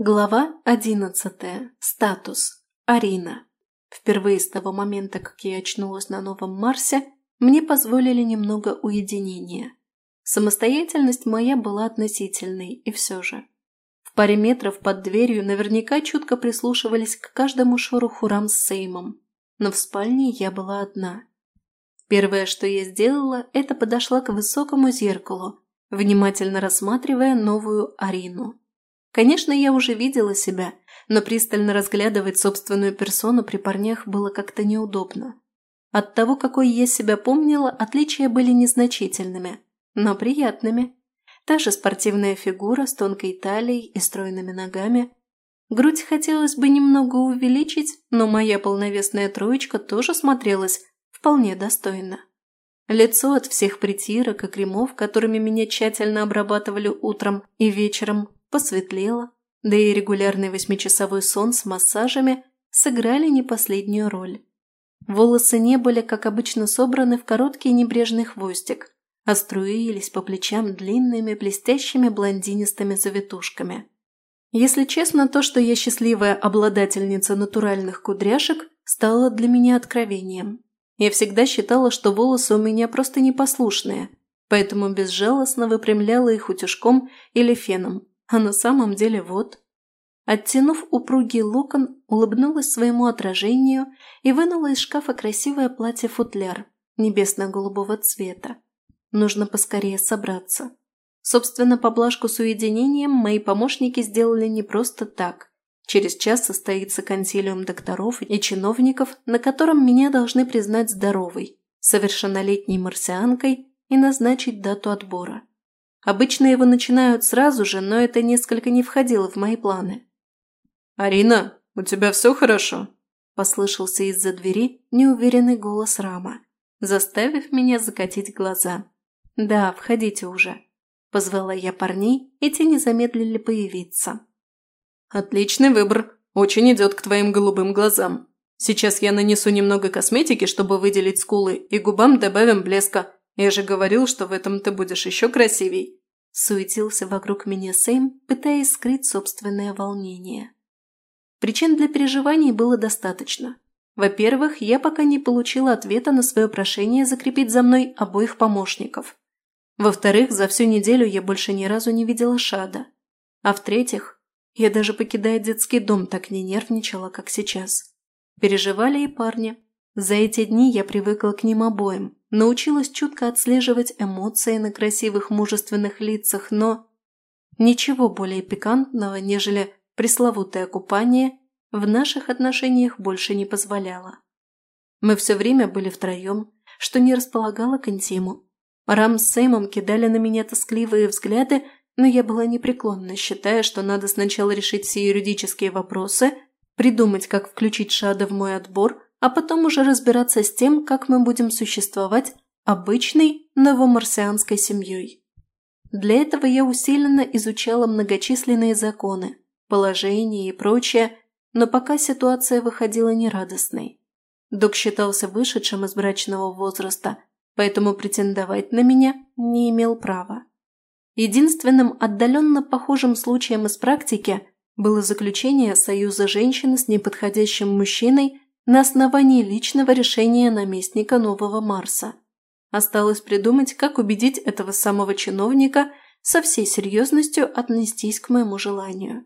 Глава одиннадцатая. Статус. Арина. Впервые с того момента, как я очнулась на новом Марсе, мне позволили немного уединения. Самостоятельность моя была относительной, и все же. В паре метров под дверью наверняка чутко прислушивались к каждому шороху рам с Сеймом, но в спальне я была одна. Первое, что я сделала, это подошла к высокому зеркалу, внимательно рассматривая новую Арину. Конечно, я уже видела себя, но пристально разглядывать собственную персону при парнях было как-то неудобно. От того, какой я себя помнила, отличия были незначительными, но приятными. Та же спортивная фигура с тонкой талией и стройными ногами. Грудь хотелось бы немного увеличить, но моя полновесная троечка тоже смотрелась вполне достойно. Лицо от всех притирок и кремов, которыми меня тщательно обрабатывали утром и вечером, посветлело, да и регулярный восьмичасовой сон с массажами сыграли не последнюю роль. Волосы не были, как обычно, собраны в короткий небрежный хвостик, а струились по плечам длинными блестящими блондинистыми завитушками. Если честно, то, что я счастливая обладательница натуральных кудряшек, стало для меня откровением. Я всегда считала, что волосы у меня просто непослушные, поэтому безжалостно выпрямляла их утюжком или феном, а на самом деле вот. Оттянув упругий локон, улыбнулась своему отражению и вынула из шкафа красивое платье-футляр небесно-голубого цвета. Нужно поскорее собраться. Собственно, поблажку с уединением мои помощники сделали не просто так. Через час состоится консилиум докторов и чиновников, на котором меня должны признать здоровой, совершеннолетней марсианкой и назначить дату отбора. Обычно его начинают сразу же, но это несколько не входило в мои планы. «Арина, у тебя все хорошо?» – послышался из-за двери неуверенный голос Рама, заставив меня закатить глаза. «Да, входите уже», – позвала я парней, и те не замедлили появиться. «Отличный выбор. Очень идет к твоим голубым глазам. Сейчас я нанесу немного косметики, чтобы выделить скулы, и губам добавим блеска. Я же говорил, что в этом ты будешь еще красивей!» Суетился вокруг меня Сэм, пытаясь скрыть собственное волнение. Причин для переживаний было достаточно. Во-первых, я пока не получила ответа на свое прошение закрепить за мной обоих помощников. Во-вторых, за всю неделю я больше ни разу не видела Шада. А в-третьих, я даже покидая детский дом так не нервничала, как сейчас. Переживали и парни. За эти дни я привыкла к ним обоим, научилась чутко отслеживать эмоции на красивых мужественных лицах, но ничего более пикантного, нежели пресловутое купание, в наших отношениях больше не позволяло. Мы все время были втроем, что не располагало к интиму. Рам с Сэмом кидали на меня тоскливые взгляды, но я была непреклонна, считая, что надо сначала решить все юридические вопросы, придумать, как включить Шада в мой отбор – а потом уже разбираться с тем, как мы будем существовать обычной новомарсианской семьей. Для этого я усиленно изучала многочисленные законы, положения и прочее, но пока ситуация выходила нерадостной. Док считался вышедшим из брачного возраста, поэтому претендовать на меня не имел права. Единственным отдаленно похожим случаем из практики было заключение союза женщины с неподходящим мужчиной на основании личного решения наместника Нового Марса. Осталось придумать, как убедить этого самого чиновника со всей серьезностью отнестись к моему желанию.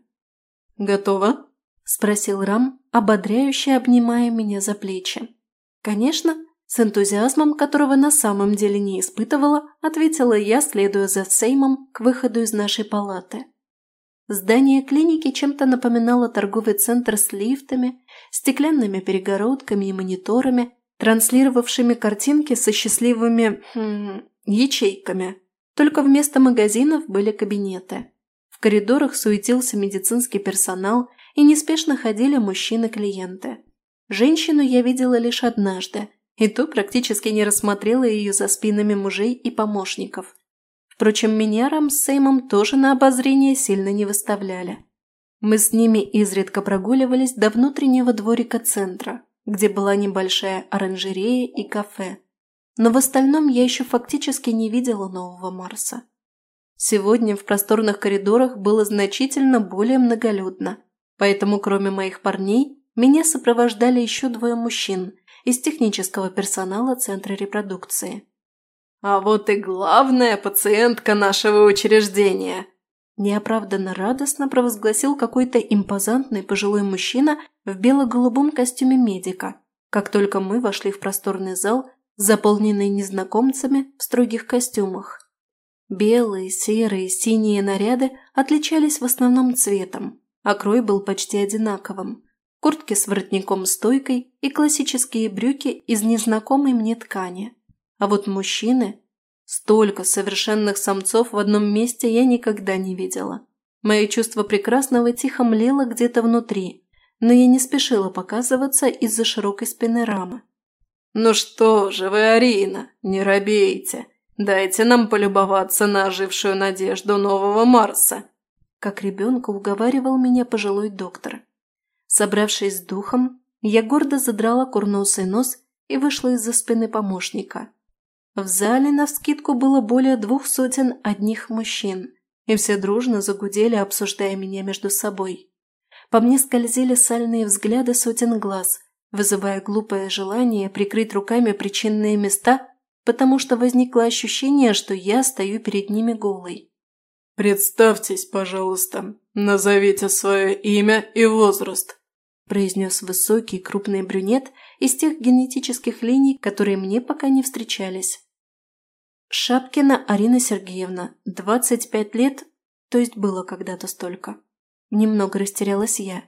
«Готово?» – спросил Рам, ободряюще обнимая меня за плечи. «Конечно», с энтузиазмом, которого на самом деле не испытывала, ответила я, следуя за Сеймом к выходу из нашей палаты. Здание клиники чем-то напоминало торговый центр с лифтами, стеклянными перегородками и мониторами, транслировавшими картинки со счастливыми хм, ячейками. Только вместо магазинов были кабинеты. В коридорах суетился медицинский персонал и неспешно ходили мужчины-клиенты. Женщину я видела лишь однажды, и то практически не рассмотрела ее за спинами мужей и помощников – Впрочем, меня Рам с Сеймом тоже на обозрение сильно не выставляли. Мы с ними изредка прогуливались до внутреннего дворика центра, где была небольшая оранжерея и кафе. Но в остальном я еще фактически не видела нового Марса. Сегодня в просторных коридорах было значительно более многолюдно, поэтому кроме моих парней меня сопровождали еще двое мужчин из технического персонала Центра репродукции. «А вот и главная пациентка нашего учреждения!» Неоправданно радостно провозгласил какой-то импозантный пожилой мужчина в бело-голубом костюме медика, как только мы вошли в просторный зал, заполненный незнакомцами в строгих костюмах. Белые, серые, синие наряды отличались в основном цветом, а крой был почти одинаковым. Куртки с воротником-стойкой и классические брюки из незнакомой мне ткани. А вот мужчины... Столько совершенных самцов в одном месте я никогда не видела. Мое чувство прекрасного тихо млело где-то внутри, но я не спешила показываться из-за широкой спины рамы. «Ну что же вы, Арина, не робейте!» Дайте нам полюбоваться на ожившую надежду нового Марса!» Как ребенка уговаривал меня пожилой доктор. Собравшись с духом, я гордо задрала курносый нос и вышла из-за спины помощника. В зале на скидку было более двух сотен одних мужчин, и все дружно загудели, обсуждая меня между собой. По мне скользили сальные взгляды сотен глаз, вызывая глупое желание прикрыть руками причинные места потому что возникло ощущение, что я стою перед ними голой. «Представьтесь, пожалуйста, назовите свое имя и возраст», произнес высокий крупный брюнет из тех генетических линий, которые мне пока не встречались. Шапкина Арина Сергеевна, 25 лет, то есть было когда-то столько. Немного растерялась я.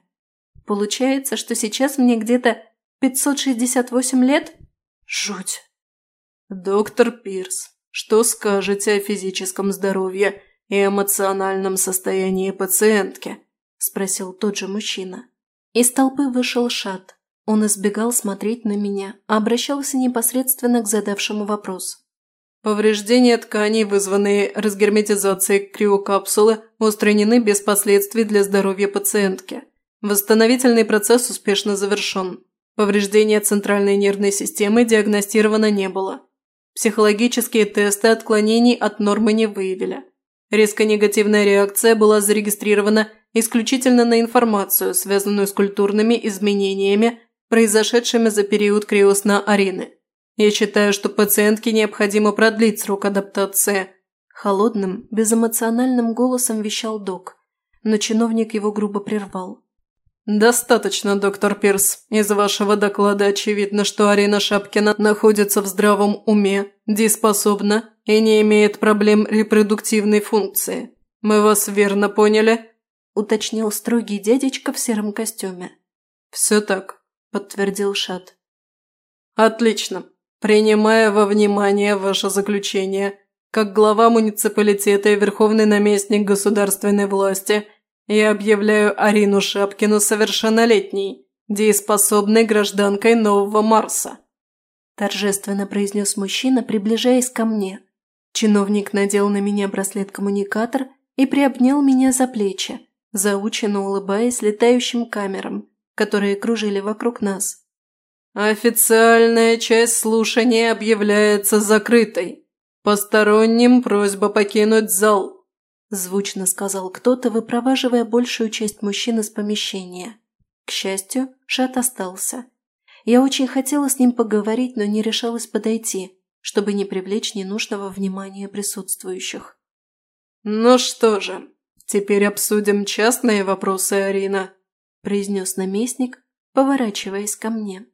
Получается, что сейчас мне где-то 568 лет? Жуть. «Доктор Пирс, что скажете о физическом здоровье и эмоциональном состоянии пациентки?» – спросил тот же мужчина. Из толпы вышел Шат. Он избегал смотреть на меня, а обращался непосредственно к задавшему вопрос. Повреждения тканей, вызванные разгерметизацией криокапсулы, устранены без последствий для здоровья пациентки. Восстановительный процесс успешно завершен. Повреждения центральной нервной системы диагностировано не было. Психологические тесты отклонений от нормы не выявили. Резко негативная реакция была зарегистрирована исключительно на информацию, связанную с культурными изменениями, произошедшими за период криосна Арины. Я считаю, что пациентке необходимо продлить срок адаптации. Холодным, безэмоциональным голосом вещал док, но чиновник его грубо прервал. «Достаточно, доктор Пирс. Из вашего доклада очевидно, что Арина Шапкина находится в здравом уме, дееспособна и не имеет проблем репродуктивной функции. Мы вас верно поняли?» – уточнил строгий дядечка в сером костюме. «Все так», – подтвердил Шат. «Отлично. Принимая во внимание ваше заключение, как глава муниципалитета и верховный наместник государственной власти – я объявляю Арину Шапкину совершеннолетней, дееспособной гражданкой Нового Марса», – торжественно произнес мужчина, приближаясь ко мне. Чиновник надел на меня браслет-коммуникатор и приобнял меня за плечи, заученно улыбаясь летающим камерам, которые кружили вокруг нас. «Официальная часть слушания объявляется закрытой. Посторонним просьба покинуть зал», – звучно сказал кто-то, выпроваживая большую часть мужчин из помещения. К счастью, Шат остался. Я очень хотела с ним поговорить, но не решалась подойти, чтобы не привлечь ненужного внимания присутствующих. «Ну что же, теперь обсудим частные вопросы, Арина», – произнес наместник, поворачиваясь ко мне.